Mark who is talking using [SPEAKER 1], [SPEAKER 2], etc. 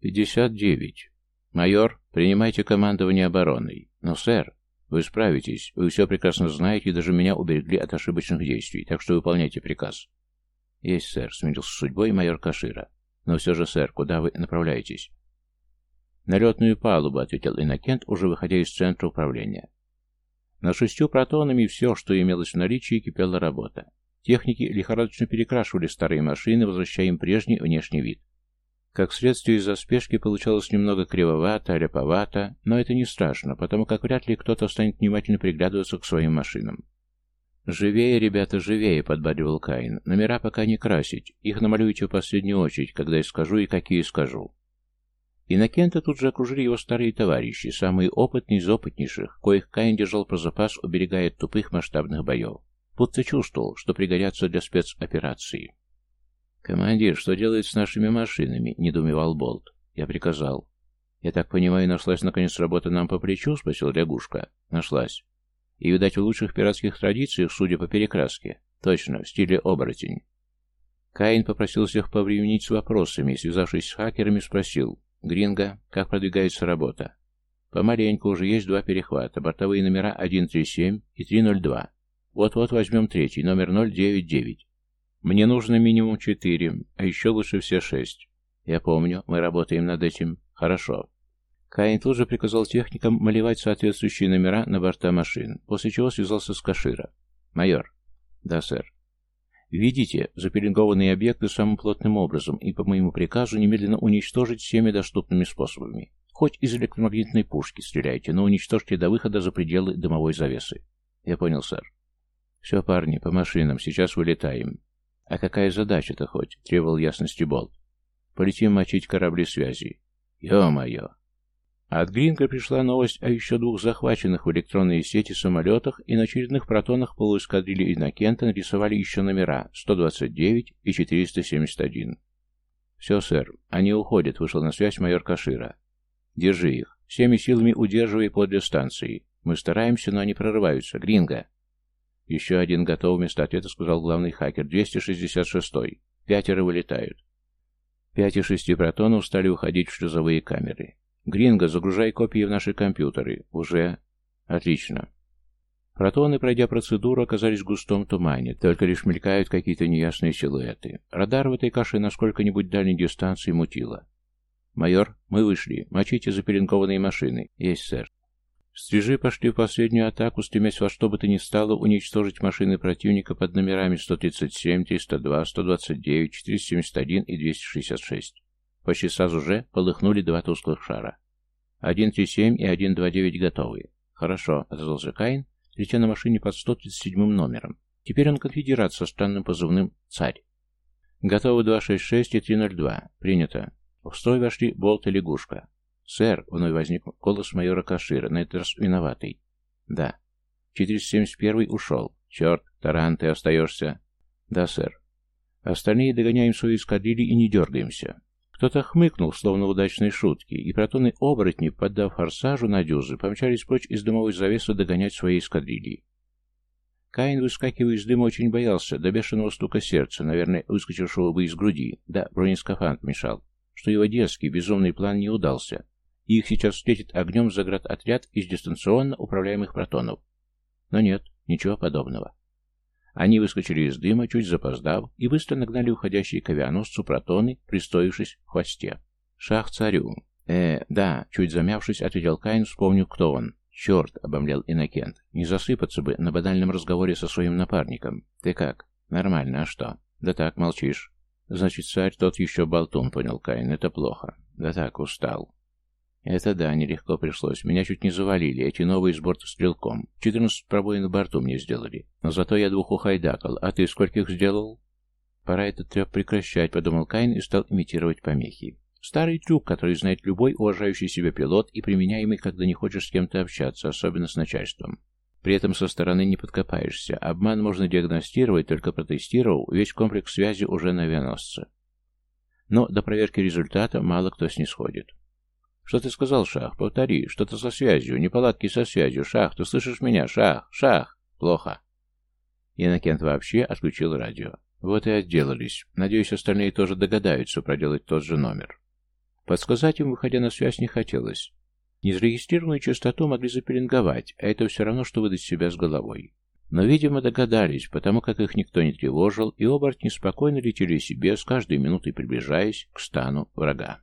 [SPEAKER 1] «Пятьдесят девять. Майор, принимайте командование обороной. Но, сэр, вы справитесь, вы все прекрасно знаете и даже меня уберегли от ошибочных действий, так что выполняйте приказ». «Есть, сэр», — смирился с судьбой майор Кашира. «Но все же, сэр, куда вы направляетесь?» «На летную палубу», — ответил Иннокент, уже выходя из центра управления. На шестью протонами все, что имелось в наличии, кипела работа. Техники лихорадочно перекрашивали старые машины, возвращая им прежний внешний вид. Как следствие из-за спешки получалось немного кривовато, ляповато, но это не страшно, потому как вряд ли кто-то станет внимательно приглядываться к своим машинам. «Живее, ребята, живее!» — подбадривал Каин. «Номера пока не красить. Их намалюйте в последнюю очередь, когда я скажу и какие скажу». Иннокента тут же окружили его старые товарищи, самые опытные из опытнейших, коих Каин держал про запас, уберегая от тупых масштабных боев. Будто чувствовал, что пригодятся для спецоперации. «Командир, что делает с нашими машинами?» — недоумевал Болт. Я приказал. «Я так понимаю, нашлась наконец работа нам по плечу?» — спросил лягушка. «Нашлась. И, видать, в лучших пиратских традициях, судя по перекраске. Точно, в стиле оборотень». Каин попросил всех повременить с вопросами и, связавшись с хакерами, спросил. «Гринго, как продвигается работа?» «Помаленьку, уже есть два перехвата. Бортовые номера 137 и 302. Вот-вот возьмем третий, номер 099. Мне нужно минимум четыре, а еще лучше все шесть. Я помню, мы работаем над этим. Хорошо. Каин тут же приказал техникам малевать соответствующие номера на борта машин, после чего связался с Кашира. «Майор». «Да, сэр». «Видите запеленгованные объекты самым плотным образом и по моему приказу немедленно уничтожить всеми доступными способами. Хоть из электромагнитной пушки стреляйте, но уничтожьте до выхода за пределы дымовой завесы». «Я понял, сэр». «Все, парни, по машинам, сейчас вылетаем. «А какая задача-то хоть?» — требовал ясности Болт. «Полетим мочить корабли связи». «Ё-моё!» от Гринга пришла новость о еще двух захваченных в электронные сети самолетах и на очередных протонах полуэскадрильи Иннокента нарисовали еще номера 129 и 471. «Все, сэр, они уходят», — вышел на связь майор Кашира. «Держи их. Всеми силами удерживай подле станции. Мы стараемся, но они прорываются. Гринго!» «Еще один готов вместо ответа», — сказал главный хакер. «266-й. Пятеро вылетают». Пять и шести протонов стали уходить в шлюзовые камеры. «Гринго, загружай копии в наши компьютеры. Уже...» «Отлично». Протоны, пройдя процедуру, оказались в густом тумане, только лишь мелькают какие-то неясные силуэты. Радар в этой каше на сколько-нибудь дальней дистанции мутило. «Майор, мы вышли. Мочите запеленкованные машины». «Есть, сэр». Стрижи пошли в последнюю атаку, стремясь во что бы то ни стало уничтожить машины противника под номерами 137, 302, 129, 471 и 266. Почти сразу же полыхнули два тусклых шара. 137 и 129 готовы. Хорошо, отозвался Каин, летя на машине под 137 номером. Теперь он конфедерат со странным позывным «Царь». Готовы 266 и 302. Принято. В строй вошли Болт и Лягушка. «Сэр!» — вновь возник голос майора Кашира, на этот раз виноватый. «Да». «471-й ушел. Черт, Таран, ты остаешься?» «Да, сэр». «Остальные догоняем свои эскадрильи и не дергаемся». Кто-то хмыкнул, словно удачной шутки, и протоны-оборотни, поддав форсажу на дюзы, помчались прочь из дымовой завесы догонять свои эскадрильи. Каин, выскакивая из дыма, очень боялся до бешеного стука сердца, наверное, выскочившего бы из груди. Да, бронескафант мешал, что его детский, безумный план не удался, их сейчас встретит огнем заградотряд из дистанционно управляемых протонов. Но нет, ничего подобного. Они выскочили из дыма, чуть запоздав, и быстро нагнали уходящие к авианосцу протоны, пристоившись в хвосте. «Шах царю!» «Э, да», — чуть замявшись, ответил Каин, вспомнив, кто он. «Черт!» — обомлел Иннокент. «Не засыпаться бы на банальном разговоре со своим напарником. Ты как? Нормально, а что?» «Да так, молчишь». «Значит, царь тот еще болтун», — понял Каин. «Это плохо». «Да так, устал». Это да, нелегко пришлось. Меня чуть не завалили, эти новые с борта стрелком. Четырнадцать пробоин на борту мне сделали. Но зато я двух ухайдакал. А ты скольких сделал? Пора этот треп прекращать, подумал Кайн и стал имитировать помехи. Старый трюк, который знает любой уважающий себя пилот и применяемый, когда не хочешь с кем-то общаться, особенно с начальством. При этом со стороны не подкопаешься. Обман можно диагностировать, только протестировав весь комплекс связи уже на авианосце. Но до проверки результата мало кто снисходит. «Что ты сказал, Шах? Повтори. Что-то со связью. Неполадки со связью. Шах, ты слышишь меня? Шах! Шах! Плохо!» Иннокент вообще отключил радио. Вот и отделались. Надеюсь, остальные тоже догадаются проделать тот же номер. Подсказать им, выходя на связь, не хотелось. Незарегистрированную частоту могли запеленговать, а это все равно, что выдать себя с головой. Но, видимо, догадались, потому как их никто не тревожил, и оборотни спокойно летели себе, с каждой минутой приближаясь к стану врага.